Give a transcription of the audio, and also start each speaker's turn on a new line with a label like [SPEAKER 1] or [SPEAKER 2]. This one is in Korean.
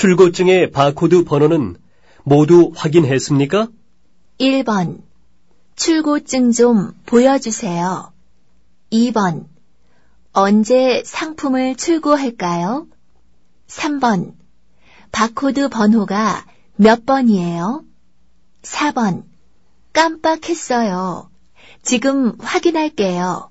[SPEAKER 1] 출고증의 바코드 번호는 모두 확인했습니까?
[SPEAKER 2] 1번. 출고증 좀 보여주세요. 2번. 언제 상품을 출고할까요? 3번. 바코드 번호가 몇 번이에요? 4번. 깜빡했어요. 지금 확인할게요.